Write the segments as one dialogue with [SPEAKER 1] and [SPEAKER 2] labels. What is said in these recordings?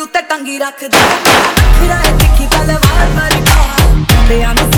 [SPEAKER 1] ਉੱਤੇ ਟੰਗੀ ਰੱਖਦਾ। ਖਿਰਾਏ ਤਿੱਖੀ ਤਲਵਾਰ ਵਰਗਾ ਤੇ ਆਂ ਨੂੰ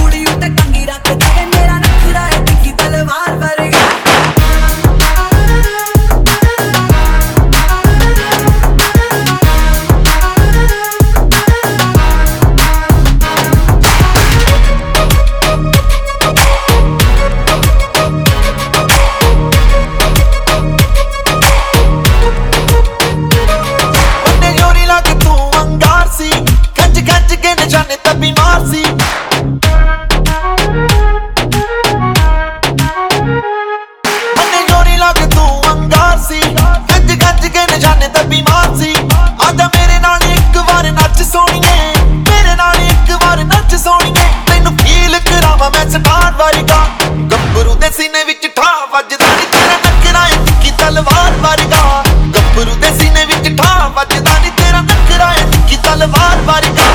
[SPEAKER 2] ਦੇ ਵਿੱਚ ਠਾ ਵੱਜਦਾ ਨਹੀਂ ਤੇਰਾ ਨਖਰਾ ਏ ਕਿ ਤਲਵਾਰ ਵਰਗਾ?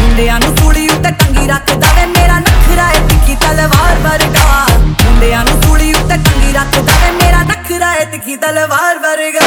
[SPEAKER 1] ਮੁੰਡਿਆਂ ਨੂੰ ਕੁੜੀ ਉੱਤੇ ਟੰਗੀ ਰੱਖਦਾ ਵੇ, ਮੇਰਾ ਨਖਰਾ ਏ ਕਿ ਤਲਵਾਰ ਵਰਗਾ? ਮੁੰਡਿਆਂ ਨੂੰ ਕੁੜੀ ਉੱਤੇ ਟੰਗੀ ਰੱਖਦਾ ਵੇ, ਮੇਰਾ ਨਖਰਾ ਏ ਕਿ ਤਲਵਾਰ ਵਰਗਾ?